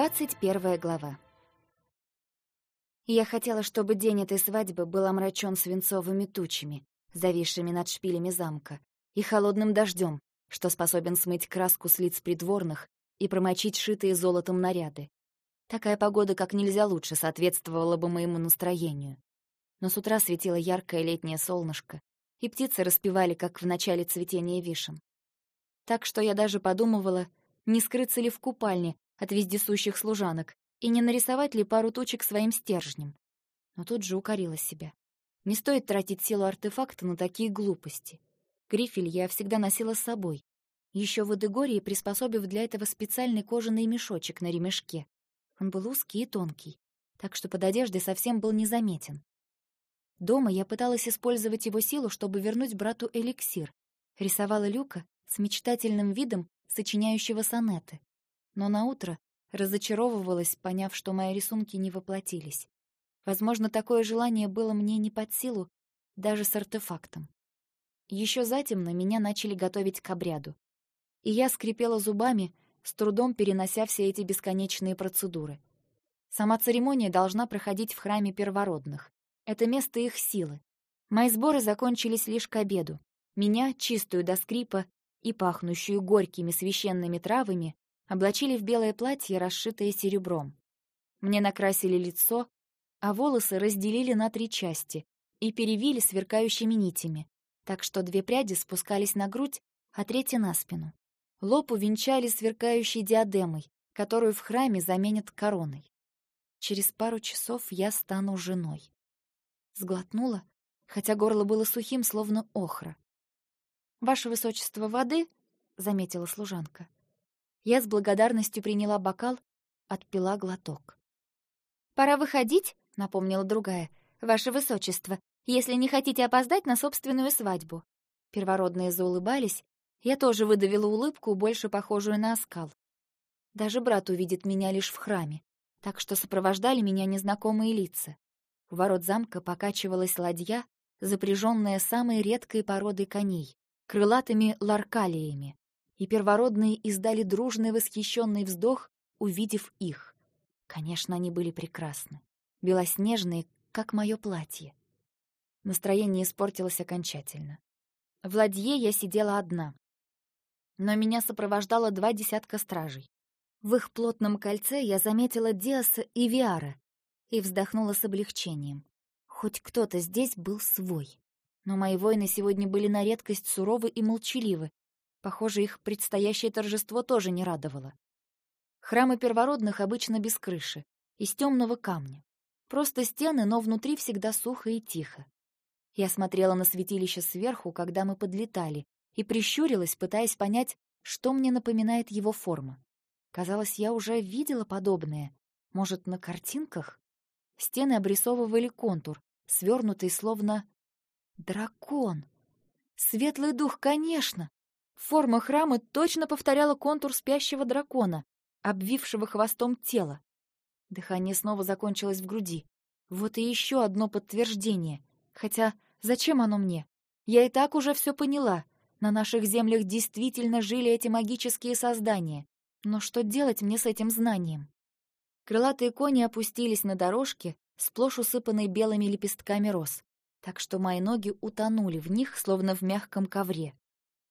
Двадцать первая глава. Я хотела, чтобы день этой свадьбы был омрачен свинцовыми тучами, зависшими над шпилями замка, и холодным дождем, что способен смыть краску с лиц придворных и промочить шитые золотом наряды. Такая погода как нельзя лучше соответствовала бы моему настроению. Но с утра светило яркое летнее солнышко, и птицы распевали, как в начале цветения вишен. Так что я даже подумывала, не скрыться ли в купальне от вездесущих служанок и не нарисовать ли пару точек своим стержнем. Но тут же укорила себя. Не стоит тратить силу артефакта на такие глупости. Грифель я всегда носила с собой, еще в Эдегории приспособив для этого специальный кожаный мешочек на ремешке. Он был узкий и тонкий, так что под одеждой совсем был незаметен. Дома я пыталась использовать его силу, чтобы вернуть брату эликсир. Рисовала Люка с мечтательным видом, сочиняющего сонеты. Но на утро разочаровывалась, поняв, что мои рисунки не воплотились. Возможно, такое желание было мне не под силу даже с артефактом. Еще затемно меня начали готовить к обряду. И я скрипела зубами, с трудом перенося все эти бесконечные процедуры. Сама церемония должна проходить в храме первородных. Это место их силы. Мои сборы закончились лишь к обеду. Меня, чистую до скрипа и пахнущую горькими священными травами, облачили в белое платье, расшитое серебром. Мне накрасили лицо, а волосы разделили на три части и перевили сверкающими нитями, так что две пряди спускались на грудь, а третья — на спину. Лоб увенчали сверкающей диадемой, которую в храме заменят короной. Через пару часов я стану женой. Сглотнула, хотя горло было сухим, словно охра. «Ваше высочество воды?» — заметила служанка. Я с благодарностью приняла бокал, отпила глоток. «Пора выходить», — напомнила другая. «Ваше высочество, если не хотите опоздать на собственную свадьбу». Первородные заулыбались, я тоже выдавила улыбку, больше похожую на оскал. Даже брат увидит меня лишь в храме, так что сопровождали меня незнакомые лица. У ворот замка покачивалась ладья, запряженная самой редкой породой коней, крылатыми ларкалиями, и первородные издали дружный восхищенный вздох, увидев их. Конечно, они были прекрасны, белоснежные, как мое платье. Настроение испортилось окончательно. В ладье я сидела одна, но меня сопровождало два десятка стражей. В их плотном кольце я заметила Диаса и Виара, и вздохнула с облегчением. Хоть кто-то здесь был свой. Но мои воины сегодня были на редкость суровы и молчаливы. Похоже, их предстоящее торжество тоже не радовало. Храмы первородных обычно без крыши, из темного камня. Просто стены, но внутри всегда сухо и тихо. Я смотрела на святилище сверху, когда мы подлетали, и прищурилась, пытаясь понять, что мне напоминает его форма. Казалось, я уже видела подобное. Может, на картинках? Стены обрисовывали контур, свернутый словно дракон. Светлый дух, конечно. Форма храма точно повторяла контур спящего дракона, обвившего хвостом тело. Дыхание снова закончилось в груди. Вот и еще одно подтверждение. Хотя зачем оно мне? Я и так уже все поняла. На наших землях действительно жили эти магические создания. Но что делать мне с этим знанием? Крылатые кони опустились на дорожке, сплошь усыпанной белыми лепестками роз, так что мои ноги утонули в них, словно в мягком ковре.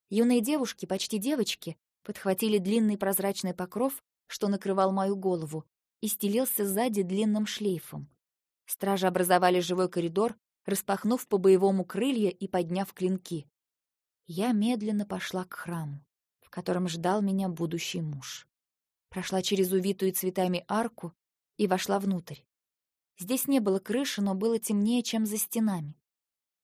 Юные девушки, почти девочки, подхватили длинный прозрачный покров, что накрывал мою голову, и стелился сзади длинным шлейфом. Стражи образовали живой коридор, распахнув по-боевому крылья и подняв клинки. Я медленно пошла к храму, в котором ждал меня будущий муж прошла через увитую цветами арку и вошла внутрь. Здесь не было крыши, но было темнее, чем за стенами.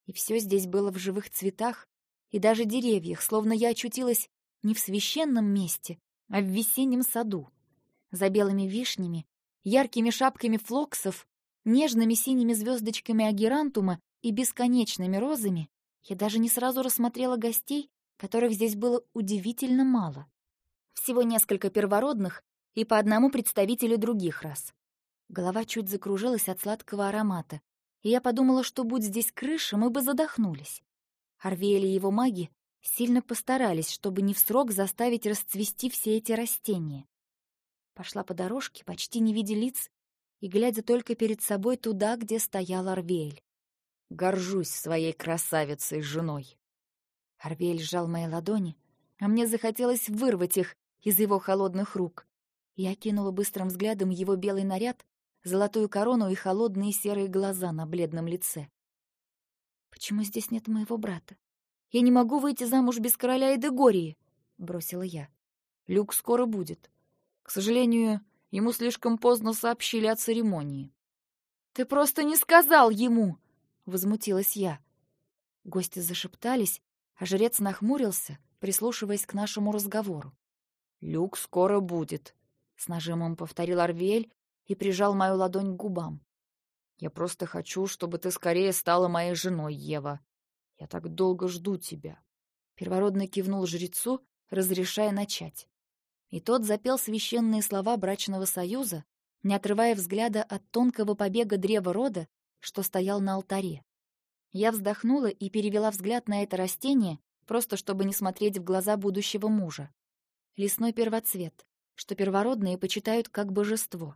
И все здесь было в живых цветах и даже деревьях, словно я очутилась не в священном месте, а в весеннем саду. За белыми вишнями, яркими шапками флоксов, нежными синими звездочками агерантума и бесконечными розами я даже не сразу рассмотрела гостей, которых здесь было удивительно мало всего несколько первородных и по одному представителю других рас. Голова чуть закружилась от сладкого аромата, и я подумала, что будь здесь крыша, мы бы задохнулись. Арвеэль и его маги сильно постарались, чтобы не в срок заставить расцвести все эти растения. Пошла по дорожке, почти не видя лиц, и глядя только перед собой туда, где стоял Арвель. Горжусь своей красавицей женой. Арвель сжал мои ладони, а мне захотелось вырвать их из его холодных рук. Я кинула быстрым взглядом его белый наряд, золотую корону и холодные серые глаза на бледном лице. «Почему здесь нет моего брата? Я не могу выйти замуж без короля и Дегории!» — бросила я. «Люк скоро будет. К сожалению, ему слишком поздно сообщили о церемонии». «Ты просто не сказал ему!» — возмутилась я. Гости зашептались, а жрец нахмурился, прислушиваясь к нашему разговору. «Люк скоро будет», — с нажимом повторил Арвель и прижал мою ладонь к губам. «Я просто хочу, чтобы ты скорее стала моей женой, Ева. Я так долго жду тебя». Первородный кивнул жрецу, разрешая начать. И тот запел священные слова брачного союза, не отрывая взгляда от тонкого побега древа рода, что стоял на алтаре. Я вздохнула и перевела взгляд на это растение, просто чтобы не смотреть в глаза будущего мужа. Лесной первоцвет, что первородные почитают как божество.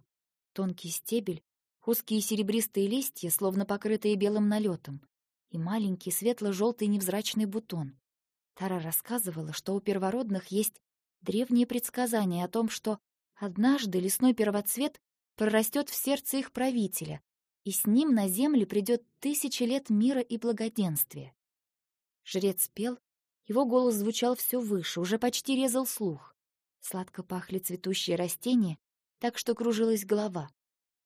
Тонкий стебель, узкие серебристые листья, словно покрытые белым налетом, и маленький светло-желтый невзрачный бутон. Тара рассказывала, что у первородных есть древние предсказания о том, что однажды лесной первоцвет прорастет в сердце их правителя, и с ним на землю придет тысячи лет мира и благоденствия. Жрец пел, его голос звучал все выше, уже почти резал слух. Сладко пахли цветущие растения, так что кружилась голова.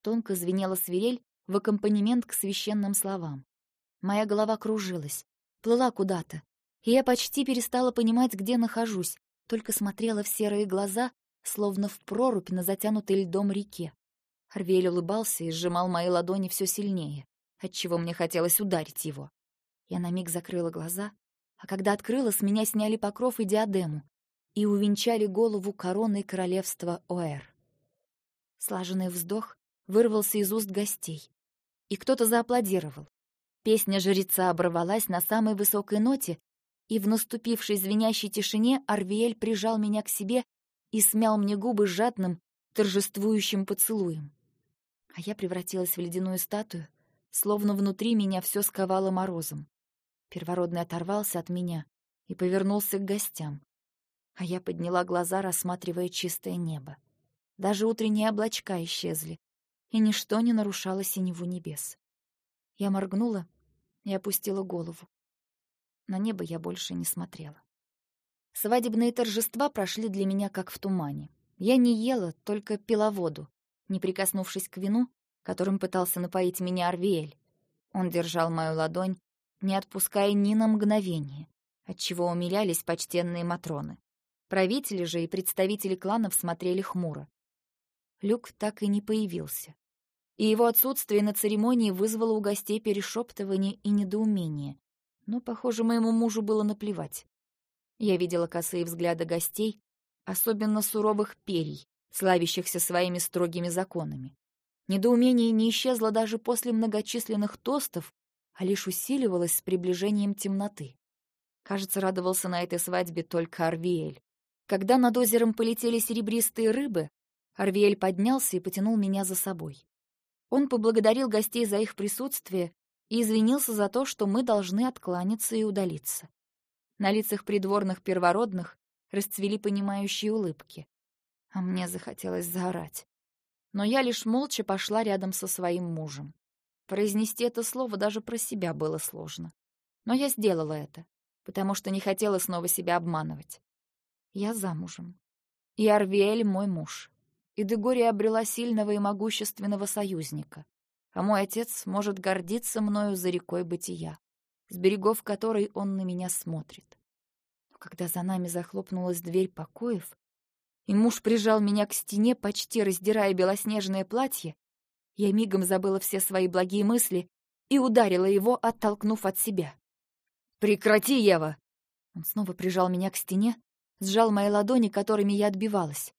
Тонко звенела свирель в аккомпанемент к священным словам. Моя голова кружилась, плыла куда-то, и я почти перестала понимать, где нахожусь, только смотрела в серые глаза, словно в прорубь на затянутой льдом реке. Арвель улыбался и сжимал мои ладони все сильнее, отчего мне хотелось ударить его. Я на миг закрыла глаза, а когда открыла, с меня сняли покров и диадему и увенчали голову короной королевства Оэр. Слаженный вздох вырвался из уст гостей, и кто-то зааплодировал. Песня жреца оборвалась на самой высокой ноте, и в наступившей звенящей тишине Арвиэль прижал меня к себе и смял мне губы жадным, торжествующим поцелуем а я превратилась в ледяную статую, словно внутри меня все сковало морозом. Первородный оторвался от меня и повернулся к гостям, а я подняла глаза, рассматривая чистое небо. Даже утренние облачка исчезли, и ничто не нарушало синеву небес. Я моргнула и опустила голову. На небо я больше не смотрела. Свадебные торжества прошли для меня как в тумане. Я не ела, только пила воду, не прикоснувшись к вину, которым пытался напоить меня Арвиэль. Он держал мою ладонь, не отпуская ни на мгновение, отчего умилялись почтенные матроны. Правители же и представители кланов смотрели хмуро. Люк так и не появился. И его отсутствие на церемонии вызвало у гостей перешептывание и недоумение. Но, похоже, моему мужу было наплевать. Я видела косые взгляды гостей, особенно суровых перий, славящихся своими строгими законами. Недоумение не исчезло даже после многочисленных тостов, а лишь усиливалось с приближением темноты. Кажется, радовался на этой свадьбе только Арвиэль. Когда над озером полетели серебристые рыбы, Арвиэль поднялся и потянул меня за собой. Он поблагодарил гостей за их присутствие и извинился за то, что мы должны откланяться и удалиться. На лицах придворных первородных расцвели понимающие улыбки а мне захотелось заорать. Но я лишь молча пошла рядом со своим мужем. Произнести это слово даже про себя было сложно. Но я сделала это, потому что не хотела снова себя обманывать. Я замужем. И Арвиэль мой муж. И Дегория обрела сильного и могущественного союзника. А мой отец может гордиться мною за рекой бытия, с берегов которой он на меня смотрит. Но когда за нами захлопнулась дверь покоев, и муж прижал меня к стене, почти раздирая белоснежное платье, я мигом забыла все свои благие мысли и ударила его, оттолкнув от себя. «Прекрати, Ева!» Он снова прижал меня к стене, сжал мои ладони, которыми я отбивалась.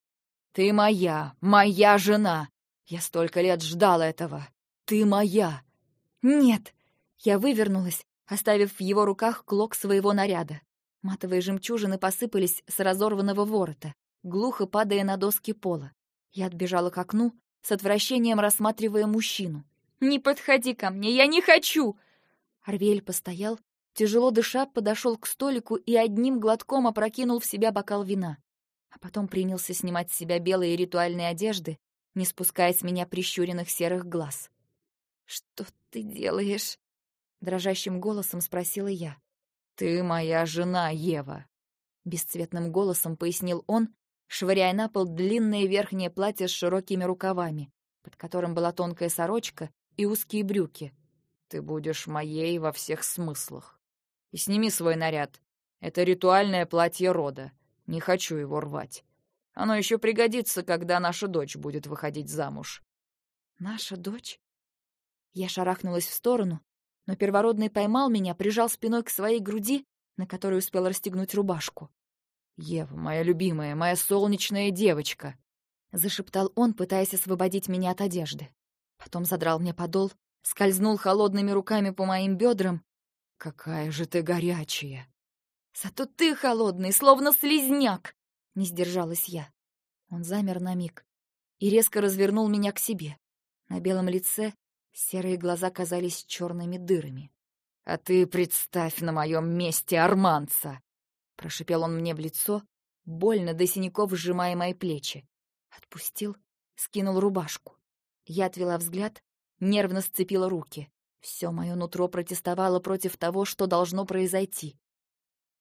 «Ты моя, моя жена! Я столько лет ждала этого! Ты моя!» «Нет!» Я вывернулась, оставив в его руках клок своего наряда. Матовые жемчужины посыпались с разорванного ворота глухо падая на доски пола. Я отбежала к окну, с отвращением рассматривая мужчину. «Не подходи ко мне, я не хочу!» Арвель постоял, тяжело дыша, подошел к столику и одним глотком опрокинул в себя бокал вина. А потом принялся снимать с себя белые ритуальные одежды, не спуская с меня прищуренных серых глаз. «Что ты делаешь?» — дрожащим голосом спросила я. «Ты моя жена, Ева», — бесцветным голосом пояснил он, швыряя на пол длинное верхнее платье с широкими рукавами, под которым была тонкая сорочка и узкие брюки. «Ты будешь моей во всех смыслах. И сними свой наряд. Это ритуальное платье рода. Не хочу его рвать. Оно еще пригодится, когда наша дочь будет выходить замуж». «Наша дочь?» Я шарахнулась в сторону, но первородный поймал меня, прижал спиной к своей груди, на которой успел расстегнуть рубашку. «Ева, моя любимая, моя солнечная девочка!» — зашептал он, пытаясь освободить меня от одежды. Потом задрал мне подол, скользнул холодными руками по моим бедрам. «Какая же ты горячая!» «Зато ты холодный, словно слизняк!» — не сдержалась я. Он замер на миг и резко развернул меня к себе. На белом лице серые глаза казались черными дырами. «А ты представь на моем месте арманца!» Прошипел он мне в лицо, больно до синяков сжимая мои плечи. Отпустил, скинул рубашку. Я отвела взгляд, нервно сцепила руки. Все мое нутро протестовало против того, что должно произойти.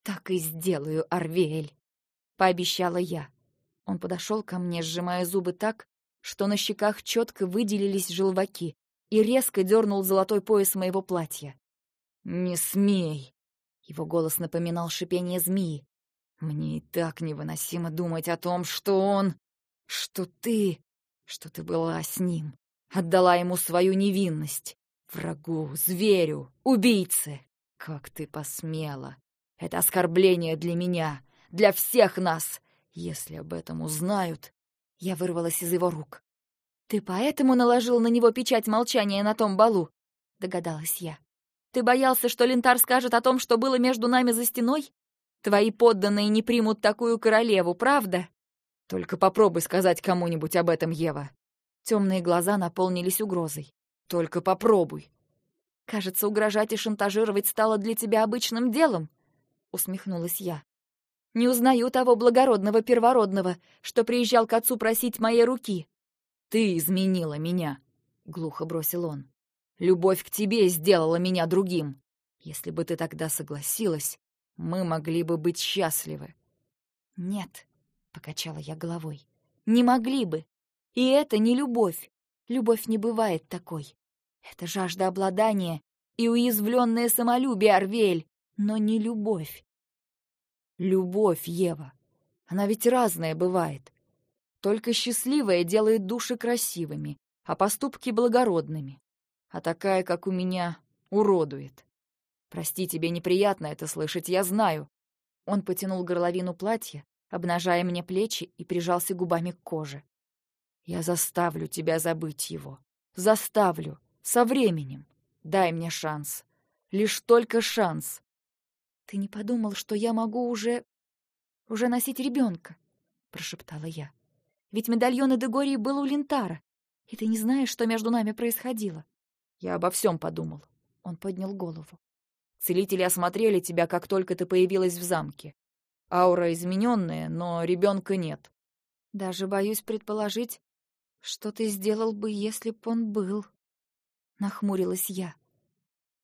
«Так и сделаю, Арвель!» — пообещала я. Он подошел ко мне, сжимая зубы так, что на щеках четко выделились желваки, и резко дернул золотой пояс моего платья. «Не смей!» Его голос напоминал шипение змеи. «Мне и так невыносимо думать о том, что он... что ты... что ты была с ним. Отдала ему свою невинность. Врагу, зверю, убийце. Как ты посмела. Это оскорбление для меня, для всех нас. Если об этом узнают...» Я вырвалась из его рук. «Ты поэтому наложил на него печать молчания на том балу?» — догадалась я. Ты боялся, что Лентар скажет о том, что было между нами за стеной? Твои подданные не примут такую королеву, правда? Только попробуй сказать кому-нибудь об этом, Ева. Темные глаза наполнились угрозой. Только попробуй. Кажется, угрожать и шантажировать стало для тебя обычным делом, усмехнулась я. Не узнаю того благородного первородного, что приезжал к отцу просить моей руки. Ты изменила меня, глухо бросил он. Любовь к тебе сделала меня другим. Если бы ты тогда согласилась, мы могли бы быть счастливы». «Нет», — покачала я головой, — «не могли бы. И это не любовь. Любовь не бывает такой. Это жажда обладания и уязвленное самолюбие, Арвель, но не любовь». «Любовь, Ева. Она ведь разная бывает. Только счастливая делает души красивыми, а поступки благородными а такая, как у меня, уродует. Прости, тебе неприятно это слышать, я знаю. Он потянул горловину платья, обнажая мне плечи и прижался губами к коже. Я заставлю тебя забыть его. Заставлю. Со временем. Дай мне шанс. Лишь только шанс. Ты не подумал, что я могу уже... уже носить ребенка? Прошептала я. Ведь медальон Эдегории был у Лентара, и ты не знаешь, что между нами происходило. Я обо всем подумал. Он поднял голову. Целители осмотрели тебя, как только ты появилась в замке. Аура измененная, но ребенка нет. Даже боюсь предположить, что ты сделал бы, если б он был. Нахмурилась я.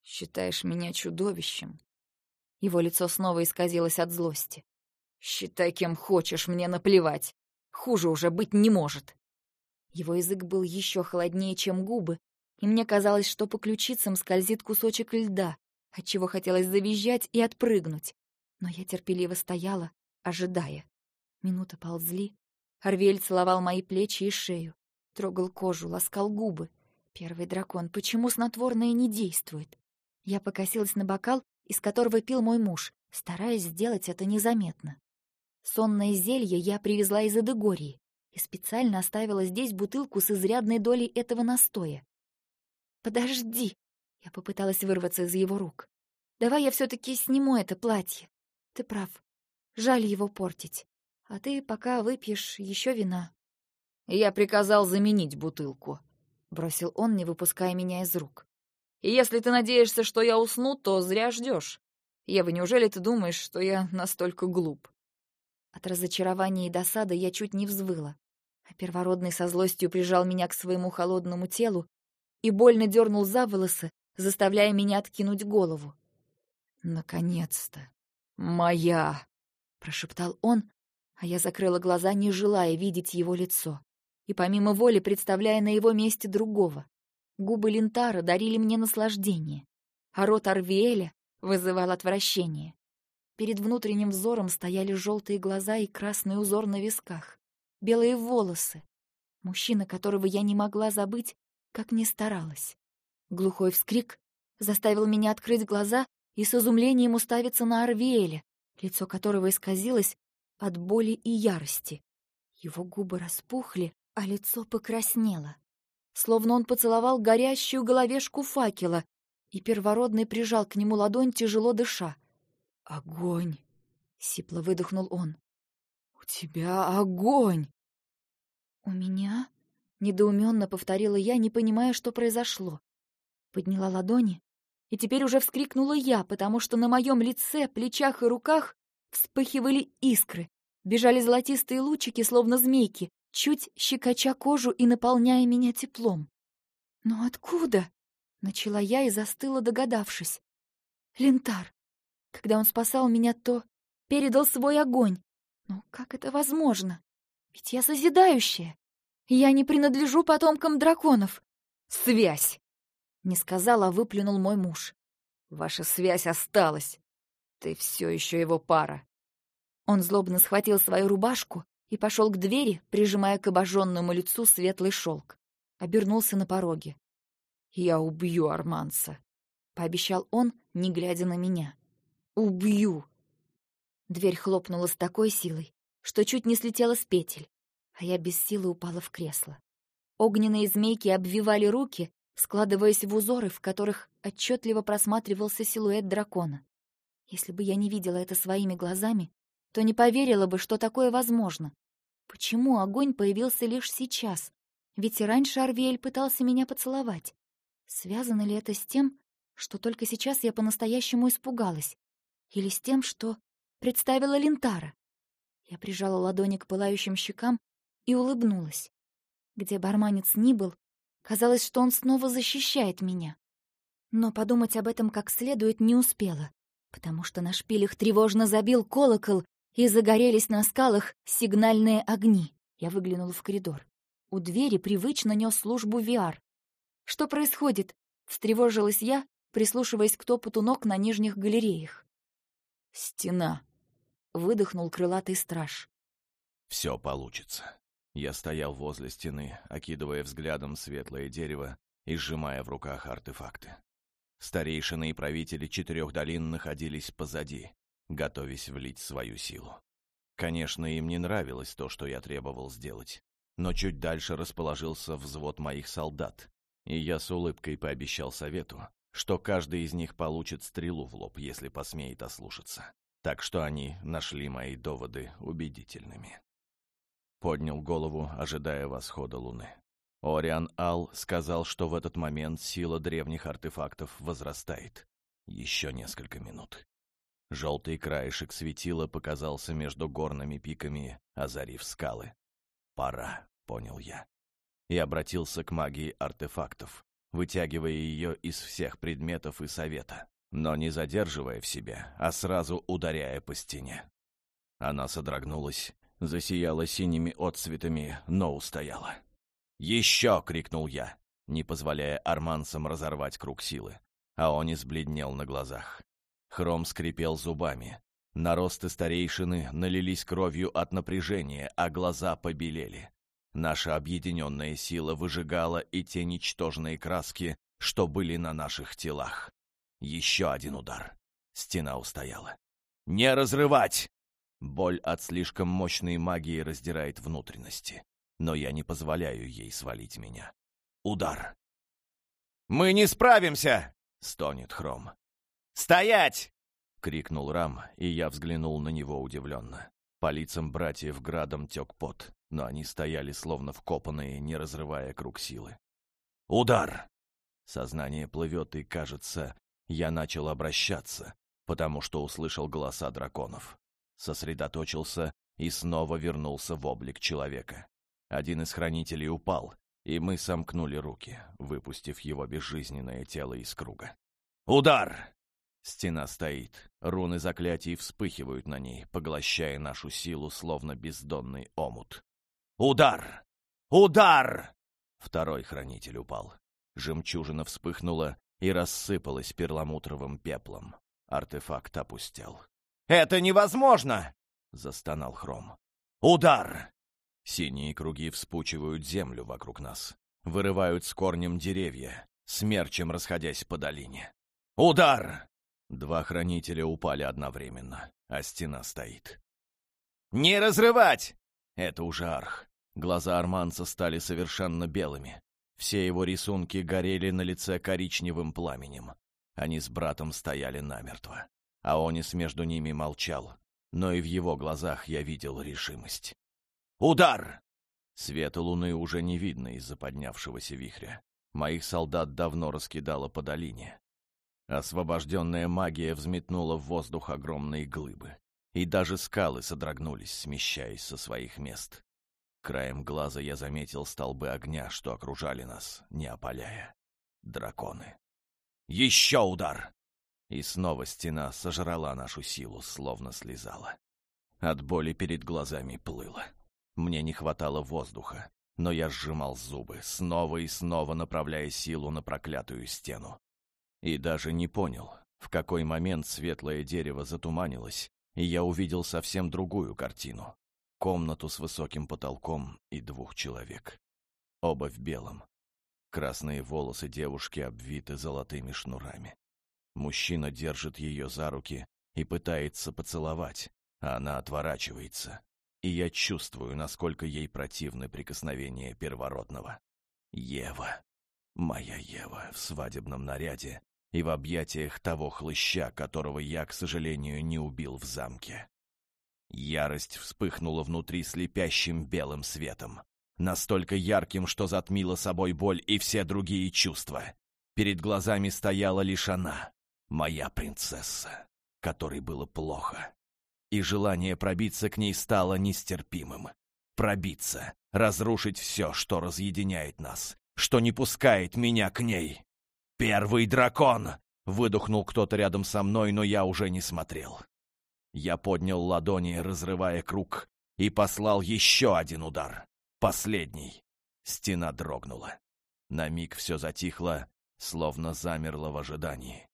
Считаешь меня чудовищем? Его лицо снова исказилось от злости. Считай, кем хочешь, мне наплевать. Хуже уже быть не может. Его язык был еще холоднее, чем губы, и мне казалось, что по ключицам скользит кусочек льда, отчего хотелось завизжать и отпрыгнуть. Но я терпеливо стояла, ожидая. Минуты ползли. Арвель целовал мои плечи и шею, трогал кожу, ласкал губы. Первый дракон, почему снотворное не действует? Я покосилась на бокал, из которого пил мой муж, стараясь сделать это незаметно. Сонное зелье я привезла из Эдегории и специально оставила здесь бутылку с изрядной долей этого настоя. «Подожди!» — я попыталась вырваться из его рук. «Давай я все-таки сниму это платье. Ты прав. Жаль его портить. А ты пока выпьешь еще вина». Я приказал заменить бутылку», — бросил он, не выпуская меня из рук. «И если ты надеешься, что я усну, то зря ждешь. Ева, неужели ты думаешь, что я настолько глуп?» От разочарования и досады я чуть не взвыла. А первородный со злостью прижал меня к своему холодному телу и больно дернул за волосы, заставляя меня откинуть голову. «Наконец-то! Моя!» — прошептал он, а я закрыла глаза, не желая видеть его лицо, и помимо воли представляя на его месте другого. Губы Лентара дарили мне наслаждение, а рот Арвиэля вызывал отвращение. Перед внутренним взором стояли желтые глаза и красный узор на висках, белые волосы. Мужчина, которого я не могла забыть, как ни старалась. Глухой вскрик заставил меня открыть глаза и с изумлением уставиться на Арвиэля, лицо которого исказилось от боли и ярости. Его губы распухли, а лицо покраснело. Словно он поцеловал горящую головешку факела, и первородный прижал к нему ладонь, тяжело дыша. «Огонь!» — сипло выдохнул он. «У тебя огонь!» «У меня?» — недоуменно повторила я, не понимая, что произошло. Подняла ладони, и теперь уже вскрикнула я, потому что на моем лице, плечах и руках вспыхивали искры, бежали золотистые лучики, словно змейки, чуть щекоча кожу и наполняя меня теплом. «Но откуда?» — начала я и застыла, догадавшись. «Лентар. Когда он спасал меня, то передал свой огонь. Но как это возможно? Ведь я созидающая. Я не принадлежу потомкам драконов. Связь! Не сказал, а выплюнул мой муж. Ваша связь осталась. Ты все еще его пара. Он злобно схватил свою рубашку и пошел к двери, прижимая к обожженному лицу светлый шелк. Обернулся на пороге. «Я убью Арманса», — пообещал он, не глядя на меня. Убью!» Дверь хлопнула с такой силой, что чуть не слетела с петель, а я без силы упала в кресло. Огненные змейки обвивали руки, складываясь в узоры, в которых отчетливо просматривался силуэт дракона. Если бы я не видела это своими глазами, то не поверила бы, что такое возможно. Почему огонь появился лишь сейчас? Ведь и раньше Арвиэль пытался меня поцеловать. Связано ли это с тем, что только сейчас я по-настоящему испугалась? Или с тем, что представила Лентара. Я прижала ладони к пылающим щекам и улыбнулась. Где барманец ни был, казалось, что он снова защищает меня. Но подумать об этом как следует не успела, потому что на шпилях тревожно забил колокол, и загорелись на скалах сигнальные огни. Я выглянула в коридор. У двери привычно нес службу Виар. «Что происходит?» — встревожилась я, прислушиваясь к топоту ног на нижних галереях. «Стена!» — выдохнул крылатый страж. «Все получится». Я стоял возле стены, окидывая взглядом светлое дерево и сжимая в руках артефакты. Старейшины и правители четырех долин находились позади, готовясь влить свою силу. Конечно, им не нравилось то, что я требовал сделать, но чуть дальше расположился взвод моих солдат, и я с улыбкой пообещал совету, что каждый из них получит стрелу в лоб, если посмеет ослушаться. Так что они нашли мои доводы убедительными. Поднял голову, ожидая восхода луны. Ориан Ал сказал, что в этот момент сила древних артефактов возрастает. Еще несколько минут. Желтый краешек светила показался между горными пиками, озарив скалы. «Пора», — понял я. И обратился к магии артефактов, вытягивая ее из всех предметов и совета, но не задерживая в себе, а сразу ударяя по стене. Она содрогнулась, засияла синими отцветами, но устояла. «Еще!» — крикнул я, не позволяя арманцам разорвать круг силы, а он избледнел на глазах. Хром скрипел зубами. Наросты старейшины налились кровью от напряжения, а глаза побелели. Наша объединенная сила выжигала и те ничтожные краски, что были на наших телах. Еще один удар. Стена устояла. «Не разрывать!» Боль от слишком мощной магии раздирает внутренности, но я не позволяю ей свалить меня. Удар. «Мы не справимся!» — стонет Хром. «Стоять!» — крикнул Рам, и я взглянул на него удивленно. По лицам братьев градом тек пот. но они стояли словно вкопанные, не разрывая круг силы. «Удар!» Сознание плывет, и, кажется, я начал обращаться, потому что услышал голоса драконов. Сосредоточился и снова вернулся в облик человека. Один из хранителей упал, и мы сомкнули руки, выпустив его безжизненное тело из круга. «Удар!» Стена стоит, руны заклятий вспыхивают на ней, поглощая нашу силу, словно бездонный омут. «Удар! Удар!» Второй хранитель упал. Жемчужина вспыхнула и рассыпалась перламутровым пеплом. Артефакт опустел. «Это невозможно!» — застонал Хром. «Удар!» Синие круги вспучивают землю вокруг нас, вырывают с корнем деревья, смерчем расходясь по долине. «Удар!» Два хранителя упали одновременно, а стена стоит. «Не разрывать!» Это уже арх. Глаза арманца стали совершенно белыми. Все его рисунки горели на лице коричневым пламенем. Они с братом стояли намертво. Аонис между ними молчал, но и в его глазах я видел решимость. «Удар!» Света луны уже не видно из-за поднявшегося вихря. Моих солдат давно раскидало по долине. Освобожденная магия взметнула в воздух огромные глыбы. И даже скалы содрогнулись, смещаясь со своих мест. Краем глаза я заметил столбы огня, что окружали нас, не опаляя. Драконы. «Еще удар!» И снова стена сожрала нашу силу, словно слезала. От боли перед глазами плыло. Мне не хватало воздуха, но я сжимал зубы, снова и снова направляя силу на проклятую стену. И даже не понял, в какой момент светлое дерево затуманилось, и я увидел совсем другую картину. Комнату с высоким потолком и двух человек. Оба в белом. Красные волосы девушки обвиты золотыми шнурами. Мужчина держит ее за руки и пытается поцеловать, а она отворачивается и я чувствую, насколько ей противны прикосновения первородного. Ева. Моя Ева в свадебном наряде и в объятиях того хлыща, которого я, к сожалению, не убил в замке. Ярость вспыхнула внутри слепящим белым светом, настолько ярким, что затмила собой боль и все другие чувства. Перед глазами стояла лишь она, моя принцесса, которой было плохо, и желание пробиться к ней стало нестерпимым. Пробиться, разрушить все, что разъединяет нас, что не пускает меня к ней. «Первый дракон!» — выдохнул кто-то рядом со мной, но я уже не смотрел. Я поднял ладони, разрывая круг, и послал еще один удар. Последний. Стена дрогнула. На миг все затихло, словно замерло в ожидании.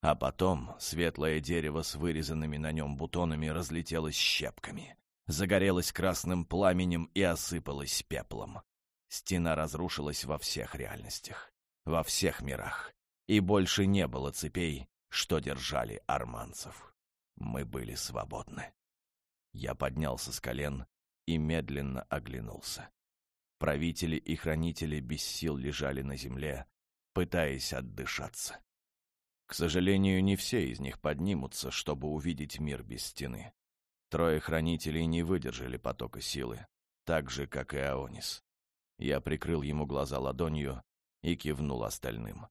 А потом светлое дерево с вырезанными на нем бутонами разлетелось щепками, загорелось красным пламенем и осыпалось пеплом. Стена разрушилась во всех реальностях, во всех мирах, и больше не было цепей, что держали арманцев. Мы были свободны. Я поднялся с колен и медленно оглянулся. Правители и хранители без сил лежали на земле, пытаясь отдышаться. К сожалению, не все из них поднимутся, чтобы увидеть мир без стены. Трое хранителей не выдержали потока силы, так же, как и Аонис. Я прикрыл ему глаза ладонью и кивнул остальным.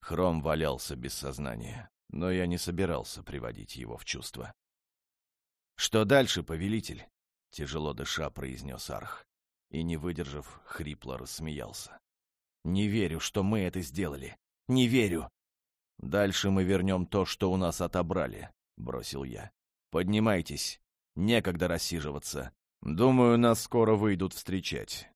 Хром валялся без сознания, но я не собирался приводить его в чувство. «Что дальше, повелитель?» — тяжело дыша произнес Арх. И, не выдержав, хрипло рассмеялся. «Не верю, что мы это сделали. Не верю. «Дальше мы вернем то, что у нас отобрали», — бросил я. «Поднимайтесь. Некогда рассиживаться. Думаю, нас скоро выйдут встречать.